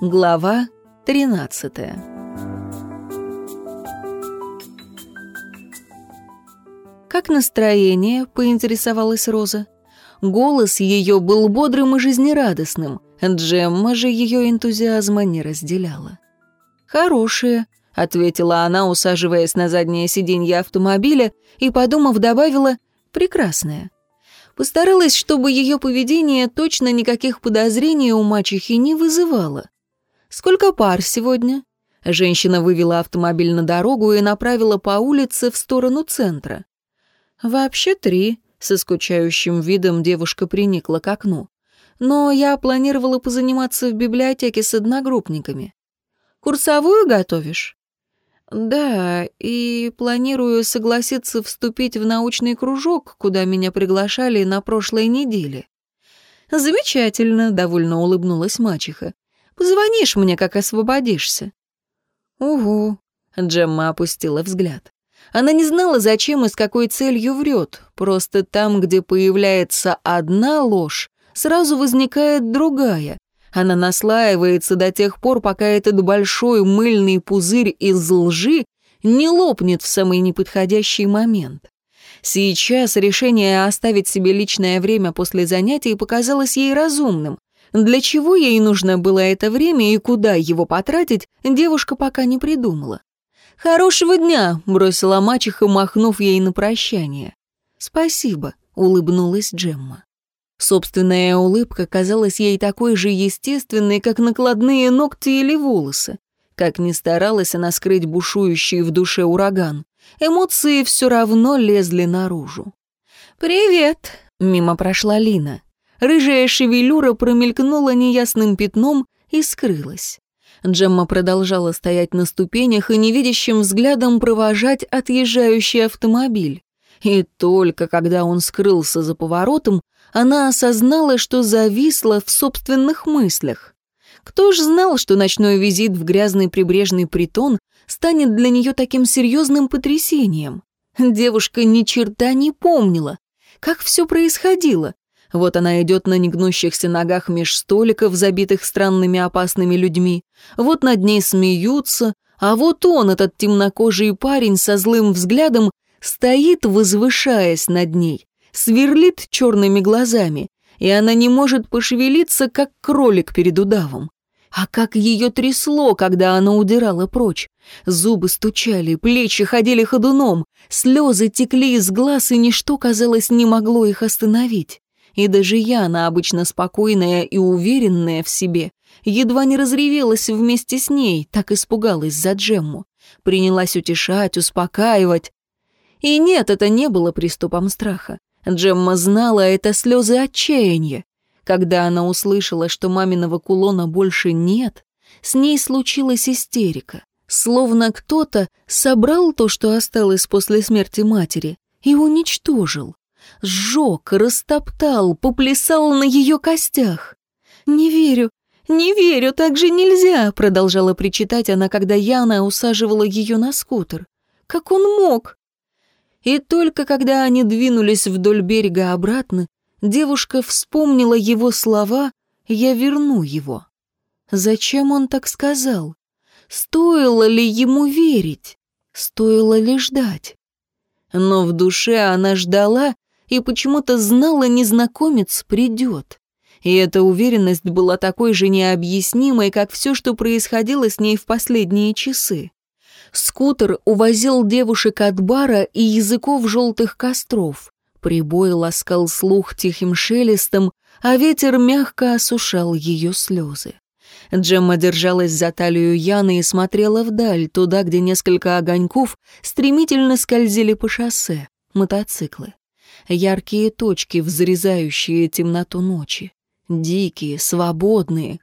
Глава 13 «Как настроение?» — поинтересовалась Роза. Голос ее был бодрым и жизнерадостным, Джемма же ее энтузиазма не разделяла. «Хорошее», — ответила она, усаживаясь на заднее сиденье автомобиля, и, подумав, добавила «прекрасное». Постаралась, чтобы ее поведение точно никаких подозрений у мачехи не вызывало. «Сколько пар сегодня?» Женщина вывела автомобиль на дорогу и направила по улице в сторону центра. «Вообще три», — со скучающим видом девушка приникла к окну. «Но я планировала позаниматься в библиотеке с одногруппниками». «Курсовую готовишь?» «Да, и планирую согласиться вступить в научный кружок, куда меня приглашали на прошлой неделе». «Замечательно», — довольно улыбнулась мачеха. Позвонишь мне, как освободишься». «Угу», — Джемма опустила взгляд. Она не знала, зачем и с какой целью врет. Просто там, где появляется одна ложь, сразу возникает другая. Она наслаивается до тех пор, пока этот большой мыльный пузырь из лжи не лопнет в самый неподходящий момент. Сейчас решение оставить себе личное время после занятий показалось ей разумным. Для чего ей нужно было это время и куда его потратить, девушка пока не придумала. «Хорошего дня!» — бросила мачеха, махнув ей на прощание. «Спасибо», — улыбнулась Джемма. Собственная улыбка казалась ей такой же естественной, как накладные ногти или волосы. Как ни старалась она скрыть бушующий в душе ураган, эмоции все равно лезли наружу. «Привет!» — мимо прошла Лина. Рыжая шевелюра промелькнула неясным пятном и скрылась. Джемма продолжала стоять на ступенях и невидящим взглядом провожать отъезжающий автомобиль. И только когда он скрылся за поворотом, она осознала, что зависла в собственных мыслях. Кто ж знал, что ночной визит в грязный прибрежный притон станет для нее таким серьезным потрясением? Девушка ни черта не помнила. Как все происходило? Вот она идет на негнущихся ногах меж столиков, забитых странными опасными людьми. Вот над ней смеются, а вот он, этот темнокожий парень со злым взглядом, стоит, возвышаясь над ней, сверлит черными глазами, и она не может пошевелиться, как кролик перед удавом. А как ее трясло, когда она удирала прочь. Зубы стучали, плечи ходили ходуном, слезы текли из глаз, и ничто, казалось, не могло их остановить и даже Яна, обычно спокойная и уверенная в себе, едва не разревелась вместе с ней, так испугалась за Джемму. Принялась утешать, успокаивать. И нет, это не было приступом страха. Джемма знала, это слезы отчаяния. Когда она услышала, что маминого кулона больше нет, с ней случилась истерика. Словно кто-то собрал то, что осталось после смерти матери, и уничтожил сжег, растоптал, поплясал на ее костях. «Не верю, не верю, так же нельзя», — продолжала причитать она, когда Яна усаживала ее на скутер. «Как он мог?» И только когда они двинулись вдоль берега обратно, девушка вспомнила его слова «Я верну его». Зачем он так сказал? Стоило ли ему верить? Стоило ли ждать? Но в душе она ждала и почему-то знала, незнакомец придет. И эта уверенность была такой же необъяснимой, как все, что происходило с ней в последние часы. Скутер увозил девушек от бара и языков желтых костров. Прибой ласкал слух тихим шелестом, а ветер мягко осушал ее слезы. Джемма держалась за талию Яны и смотрела вдаль, туда, где несколько огоньков стремительно скользили по шоссе, мотоциклы яркие точки, взрезающие темноту ночи. Дикие, свободные.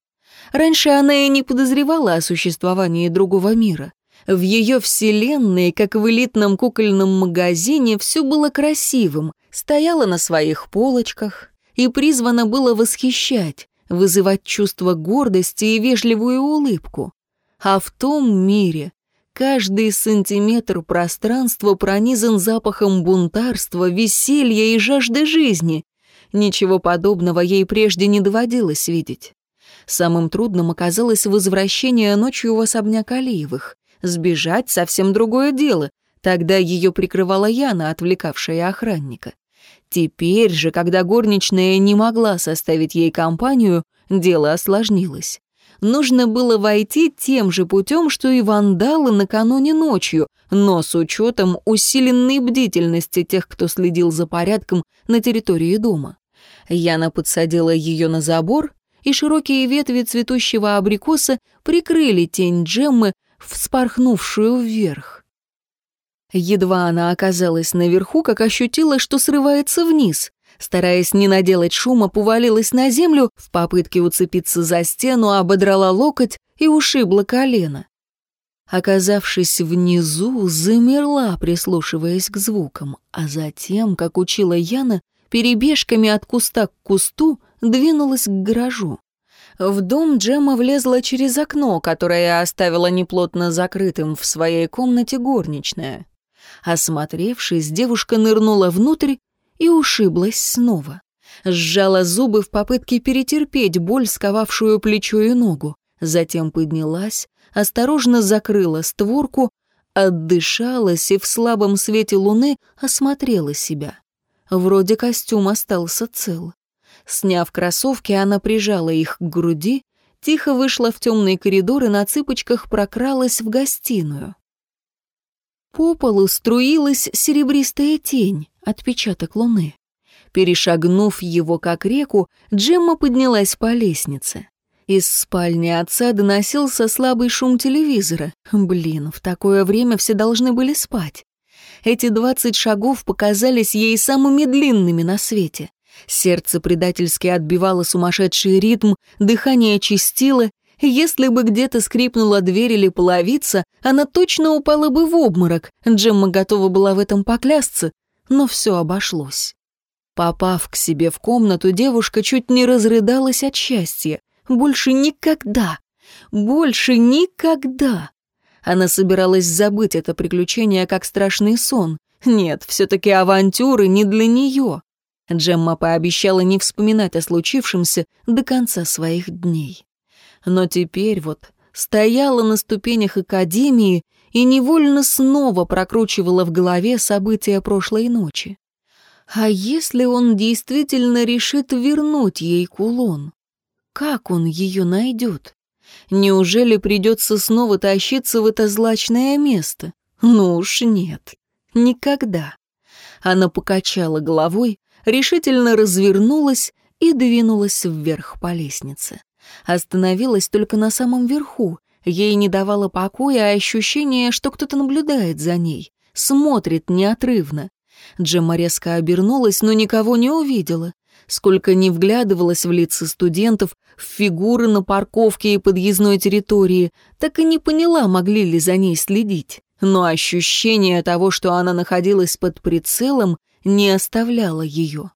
Раньше она и не подозревала о существовании другого мира. В ее вселенной, как в элитном кукольном магазине, все было красивым, стояло на своих полочках и призвано было восхищать, вызывать чувство гордости и вежливую улыбку. А в том мире Каждый сантиметр пространства пронизан запахом бунтарства, веселья и жажды жизни. Ничего подобного ей прежде не доводилось видеть. Самым трудным оказалось возвращение ночью в особняк Алиевых. Сбежать — совсем другое дело. Тогда ее прикрывала Яна, отвлекавшая охранника. Теперь же, когда горничная не могла составить ей компанию, дело осложнилось. Нужно было войти тем же путем, что и вандалы накануне ночью, но с учетом усиленной бдительности тех, кто следил за порядком на территории дома. Яна подсадила ее на забор, и широкие ветви цветущего абрикоса прикрыли тень Джеммы, вспорхнувшую вверх. Едва она оказалась наверху, как ощутила, что срывается вниз. Стараясь не наделать шума, повалилась на землю, в попытке уцепиться за стену, ободрала локоть и ушибла колено. Оказавшись внизу, замерла, прислушиваясь к звукам, а затем, как учила Яна, перебежками от куста к кусту двинулась к гаражу. В дом Джемма влезла через окно, которое оставила неплотно закрытым в своей комнате горничная. Осмотревшись, девушка нырнула внутрь и ушиблась снова. Сжала зубы в попытке перетерпеть боль, сковавшую плечо и ногу. Затем поднялась, осторожно закрыла створку, отдышалась и в слабом свете луны осмотрела себя. Вроде костюм остался цел. Сняв кроссовки, она прижала их к груди, тихо вышла в темный коридор и на цыпочках прокралась в гостиную. По полу струилась серебристая тень, отпечаток луны. Перешагнув его как реку, Джемма поднялась по лестнице. Из спальни отца доносился слабый шум телевизора. Блин, в такое время все должны были спать. Эти двадцать шагов показались ей самыми длинными на свете. Сердце предательски отбивало сумасшедший ритм, дыхание чистило. Если бы где-то скрипнула дверь или половица, она точно упала бы в обморок. Джемма готова была в этом поклясться, но все обошлось. Попав к себе в комнату, девушка чуть не разрыдалась от счастья. Больше никогда, больше никогда. Она собиралась забыть это приключение как страшный сон. Нет, все-таки авантюры не для нее. Джемма пообещала не вспоминать о случившемся до конца своих дней. Но теперь вот стояла на ступенях академии и невольно снова прокручивала в голове события прошлой ночи. А если он действительно решит вернуть ей кулон? Как он ее найдет? Неужели придется снова тащиться в это злачное место? Ну уж нет, никогда. Она покачала головой, решительно развернулась и двинулась вверх по лестнице. Остановилась только на самом верху. Ей не давало покоя ощущение, что кто-то наблюдает за ней, смотрит неотрывно. Джемма резко обернулась, но никого не увидела. Сколько ни вглядывалась в лица студентов, в фигуры на парковке и подъездной территории, так и не поняла, могли ли за ней следить. Но ощущение того, что она находилась под прицелом, не оставляла ее.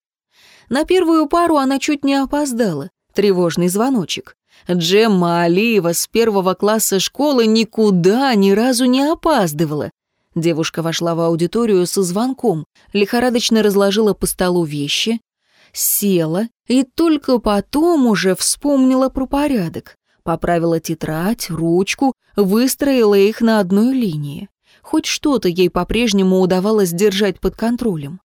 На первую пару она чуть не опоздала. Тревожный звоночек. Джемма Алиева с первого класса школы никуда ни разу не опаздывала. Девушка вошла в аудиторию со звонком, лихорадочно разложила по столу вещи, села и только потом уже вспомнила про порядок. Поправила тетрадь, ручку, выстроила их на одной линии. Хоть что-то ей по-прежнему удавалось держать под контролем.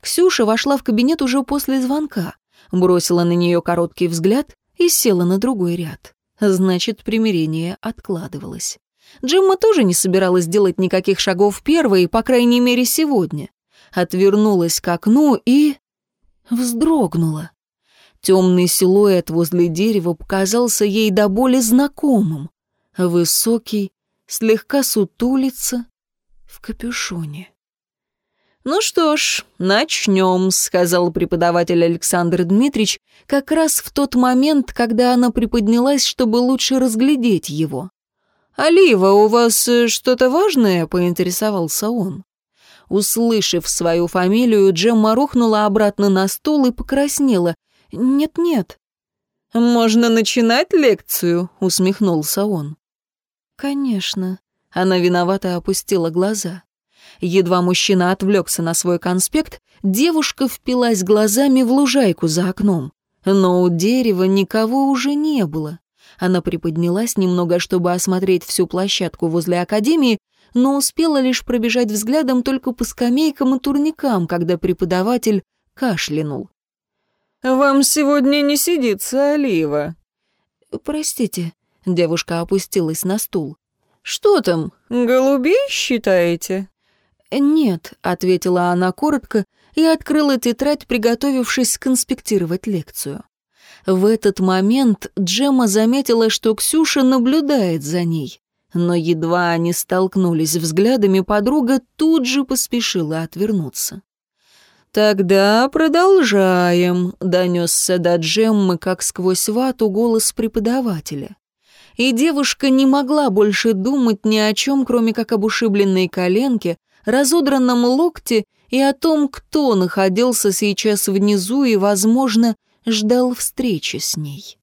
Ксюша вошла в кабинет уже после звонка, бросила на нее короткий взгляд и села на другой ряд. Значит, примирение откладывалось. Джимма тоже не собиралась делать никаких шагов первой, по крайней мере, сегодня. Отвернулась к окну и... вздрогнула. Темный силуэт возле дерева показался ей до боли знакомым. Высокий, слегка сутулится, в капюшоне. «Ну что ж, начнем», — сказал преподаватель Александр Дмитрич, как раз в тот момент, когда она приподнялась, чтобы лучше разглядеть его. «Алива, у вас э, что-то важное?» — поинтересовался он. Услышав свою фамилию, Джемма рухнула обратно на стул и покраснела. «Нет-нет». «Можно начинать лекцию?» — усмехнулся он. «Конечно». Она виновато опустила глаза. Едва мужчина отвлекся на свой конспект, девушка впилась глазами в лужайку за окном. Но у дерева никого уже не было. Она приподнялась немного, чтобы осмотреть всю площадку возле академии, но успела лишь пробежать взглядом только по скамейкам и турникам, когда преподаватель кашлянул. «Вам сегодня не сидится, Олива». «Простите», — девушка опустилась на стул. «Что там, голубей считаете?» «Нет», — ответила она коротко и открыла тетрадь, приготовившись конспектировать лекцию. В этот момент Джемма заметила, что Ксюша наблюдает за ней. Но едва они столкнулись взглядами, подруга тут же поспешила отвернуться. «Тогда продолжаем», — донесся до Джеммы, как сквозь вату, голос преподавателя. И девушка не могла больше думать ни о чем, кроме как об ушибленной коленке, разодранном локте и о том, кто находился сейчас внизу и, возможно, ждал встречи с ней.